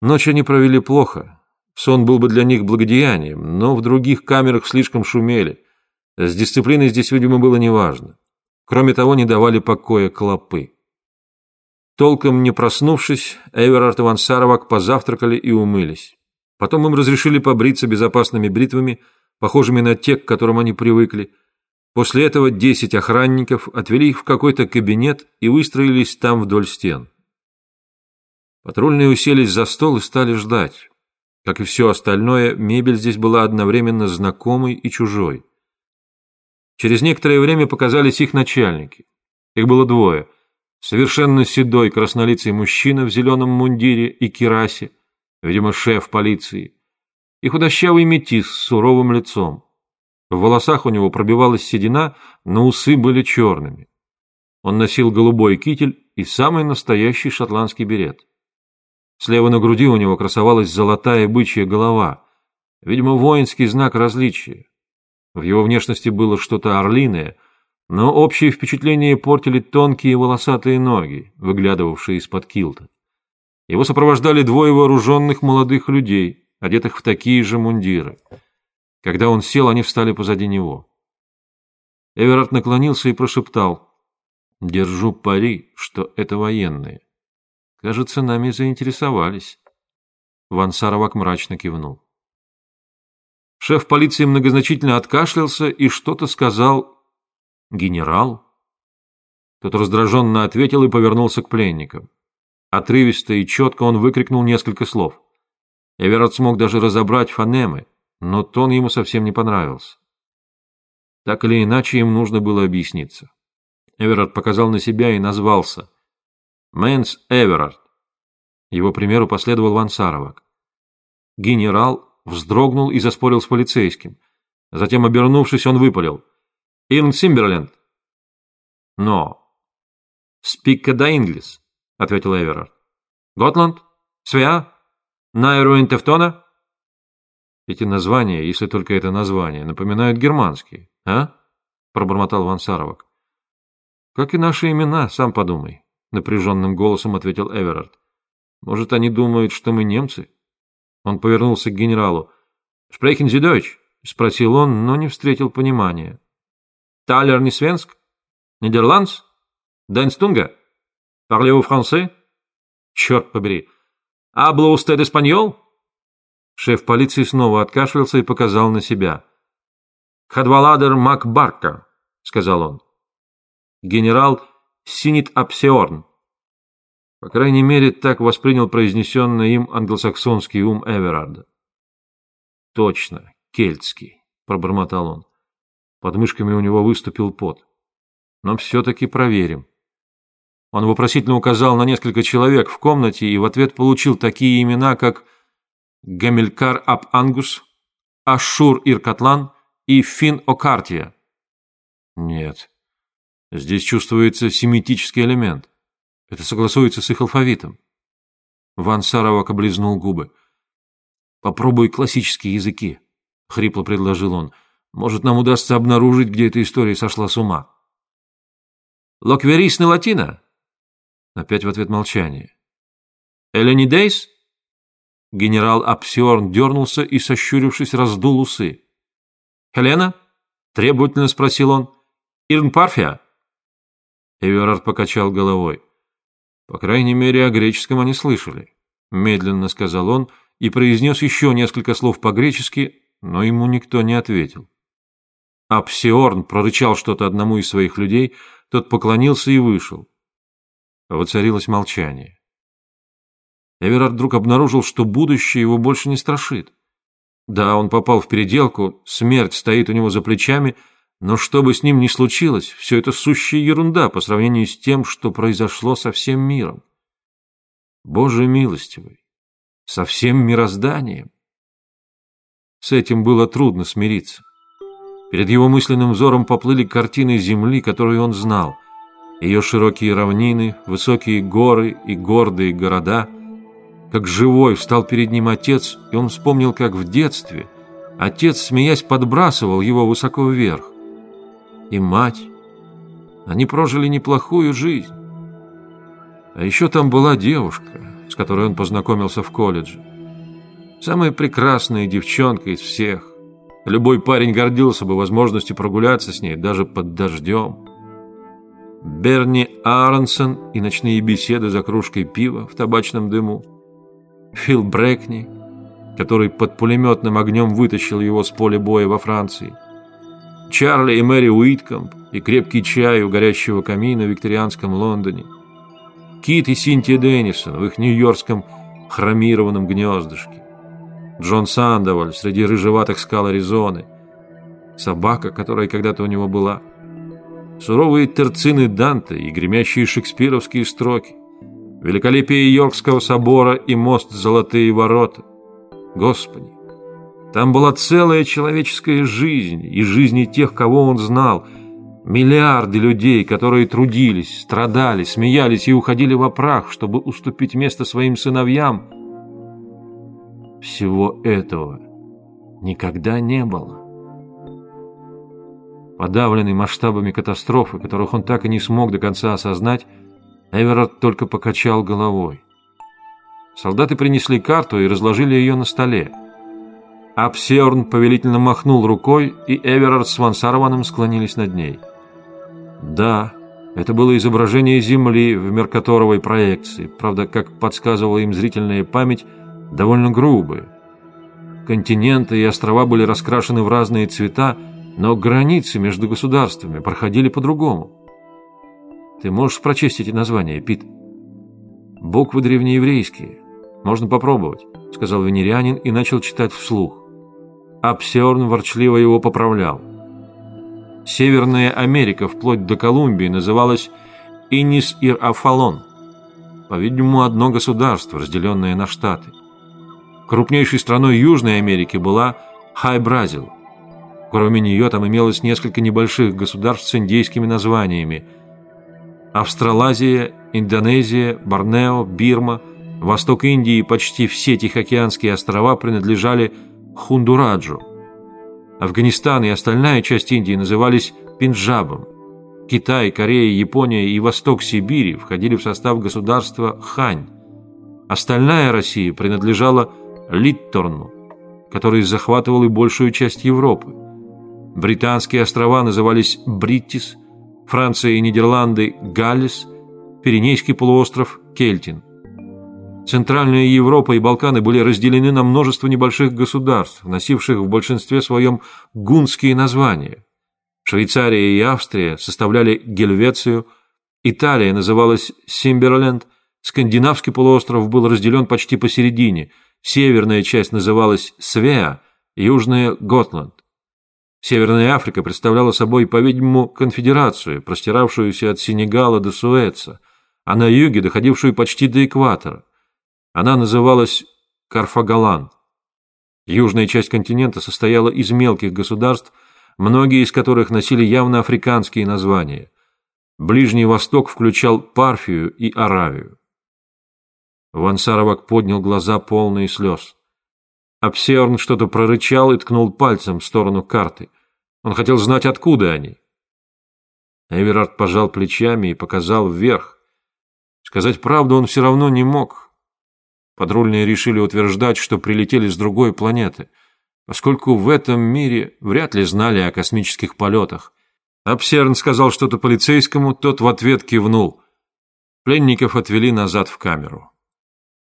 Ночь они провели плохо. Сон был бы для них благодеянием, но в других камерах слишком шумели. С дисциплиной здесь, видимо, было неважно. Кроме того, не давали покоя клопы. Толком не проснувшись, Эверард и Ван Саровак позавтракали и умылись. Потом им разрешили побриться безопасными бритвами, похожими на те, к которым они привыкли. После этого десять охранников отвели их в какой-то кабинет и выстроились там вдоль стен. Патрульные уселись за стол и стали ждать. Как и все остальное, мебель здесь была одновременно знакомой и чужой. Через некоторое время показались их начальники. Их было двое. Совершенно седой краснолицый мужчина в зеленом мундире и кирасе, видимо, шеф полиции, и худощавый метис с суровым лицом. В волосах у него пробивалась седина, но усы были черными. Он носил голубой китель и самый настоящий шотландский берет. Слева на груди у него красовалась золотая бычья голова, видимо, воинский знак различия. В его внешности было что-то орлиное, но общее впечатление портили тонкие волосатые ноги, выглядывавшие из-под килта. Его сопровождали двое вооруженных молодых людей, одетых в такие же мундиры. Когда он сел, они встали позади него. Эверард наклонился и прошептал, «Держу пари, что это военные». Кажется, нами заинтересовались. Ван Саровак мрачно кивнул. Шеф полиции многозначительно откашлялся и что-то сказал «Генерал?» Тот раздраженно ответил и повернулся к пленникам. Отрывисто и четко он выкрикнул несколько слов. Эверард смог даже разобрать фонемы, но тон ему совсем не понравился. Так или иначе, им нужно было объясниться. Эверард показал на себя и назвался – Мэнс Эверард. Его примеру последовал Вансаровак. Генерал вздрогнул и заспорил с полицейским. Затем, обернувшись, он выпалил. «Ирн Симберленд!» «Но!» «Spikka da Englis», — ответил Эверард. «Готланд? Свя? Найруин Тевтона?» «Эти названия, если только это названия, напоминают германские, а?» — пробормотал Вансаровак. «Как и наши имена, сам подумай. — напряженным голосом ответил Эверард. «Может, они думают, что мы немцы?» Он повернулся к генералу. «Шпрейхен Sie Deutsch?» — спросил он, но не встретил понимания. «Талер не? Нидерландс? Денстунга? Parlez-vous français?» «Черт побери! Hablo usted español?» Шеф полиции снова откашлялся и показал на себя. «Хадваладер Макбарка», — сказал он. Генерал Синит Апсиорн. По крайней мере, так воспринял произнесенный им англосаксонский ум Эверарда. «Точно, кельтский», — пробормотал он. Под мышками у него выступил пот. «Но все-таки проверим». Он вопросительно указал на несколько человек в комнате и в ответ получил такие имена, как Гамилькар Ап Ангус, Ашур Иркатлан и Фин Окартия. Нет, Здесь чувствуется семитический элемент. Это согласуется с их алфавитом. Ван Саровак облизнул губы. «Попробуй классические языки», — хрипло предложил он. «Может, нам удастся обнаружить, где эта история сошла с ума». «Локверис на латина?» Опять в ответ молчание. «Эленидейс?» Генерал Апсиорн дернулся и, сощурившись, раздул усы. «Хелена?» — требовательно спросил он. «Ирн Парфия?» Эверард покачал головой. «По крайней мере, о греческом они слышали», — медленно сказал он и произнес еще несколько слов по-гречески, но ему никто не ответил. Апсиорн прорычал что-то одному из своих людей, тот поклонился и вышел. Воцарилось молчание. Эверард вдруг обнаружил, что будущее его больше не страшит. Да, он попал в переделку, смерть стоит у него за плечами — но что бы с ним ни случилось, все это сущая ерунда по сравнению с тем, что произошло со всем миром. Боже милостивый, со всем мирозданием. С этим было трудно смириться. Перед его мысленным взором поплыли картины земли, которую он знал. Ее широкие равнины, высокие горы и гордые города. Как живой встал перед ним отец, и он вспомнил, как в детстве отец, смеясь, подбрасывал его высоко вверх и мать. Они прожили неплохую жизнь. А еще там была девушка, с которой он познакомился в колледже. Самая прекрасная девчонка из всех. Любой парень гордился бы возможностью прогуляться с ней даже под дождем. Берни Аронсон и ночные беседы за кружкой пива в табачном дыму. Фил Брэкни, который под пулеметным огнем вытащил его с поля боя во Франции. Чарли и Мэри Уиткомп и крепкий чай у горящего камина в викторианском Лондоне. Кит и Синтия Деннисон в их нью-йоркском хромированном гнездышке. Джон Сандоваль среди рыжеватых скал Аризоны. Собака, которая когда-то у него была. Суровые терцины Данте и гремящие шекспировские строки. Великолепие Йоркского собора и мост Золотые ворота. Господи, там была целая человеческая жизнь и жизни тех, кого он знал. Миллиарды людей, которые трудились, страдали, смеялись и уходили во прах, чтобы уступить место своим сыновьям – всего этого никогда не было. Подавленный масштабами катастрофы, которых он так и не смог до конца осознать, Эверард только покачал головой. Солдаты принесли карту и разложили ее на столе. Апсиорн повелительно махнул рукой, и Эверард с Вансарваном склонились над ней. Да, это было изображение Земли в меркаторовой проекции, правда, как подсказывала им зрительная память, довольно грубые. Континенты и острова были раскрашены в разные цвета, но границы между государствами проходили по-другому. Ты можешь прочесть эти названия, Пит? Буквы древнееврейские. Можно попробовать, сказал венерианин и начал читать вслух. Апсиорн ворчливо его поправлял. Северная Америка вплоть до Колумбии называлась Инис-Ир-Афалон. По-видимому, одно государство, разделенное на штаты. Крупнейшей страной Южной Америки была Хай-Бразил. Кроме нее там имелось несколько небольших государств с индейскими названиями. Австралазия, Индонезия, Борнео, Бирма, восток Индии и почти все Тихоокеанские острова принадлежали Хундураджу. Афганистан и остальная часть Индии назывались Пинджабом. Китай, Корея, Япония и восток Сибири входили в состав государства Хань. Остальная Россия принадлежала Литторну, который захватывал и большую часть Европы. Британские острова назывались Бриттис, Франция и Нидерланды – Галлис, Пиренейский полуостров – Кельтин. Центральная Европа и Балканы были разделены на множество небольших государств, носивших в большинстве своем гунские названия. Швейцария и Австрия составляли Гельвецию, Италия называлась Симберленд, Скандинавский полуостров был разделен почти посередине – Северная часть называлась Свеа, южная – Готланд. Северная Африка представляла собой, по-видимому, конфедерацию, простиравшуюся от Сенегала до Суэца, а на юге доходившую почти до экватора. Она называлась Карфагалан. Южная часть континента состояла из мелких государств, многие из которых носили явно африканские названия. Ближний Восток включал Парфию и Аравию. Ван Саровак поднял глаза, полные слез. Апсиорн что-то прорычал и ткнул пальцем в сторону карты. Он хотел знать, откуда они. Эверард пожал плечами и показал вверх. Сказать правду он все равно не мог. Подрульные решили утверждать, что прилетели с другой планеты, поскольку в этом мире вряд ли знали о космических полетах. Апсерн сказал что-то полицейскому, тот в ответ кивнул. Пленников отвели назад в камеру.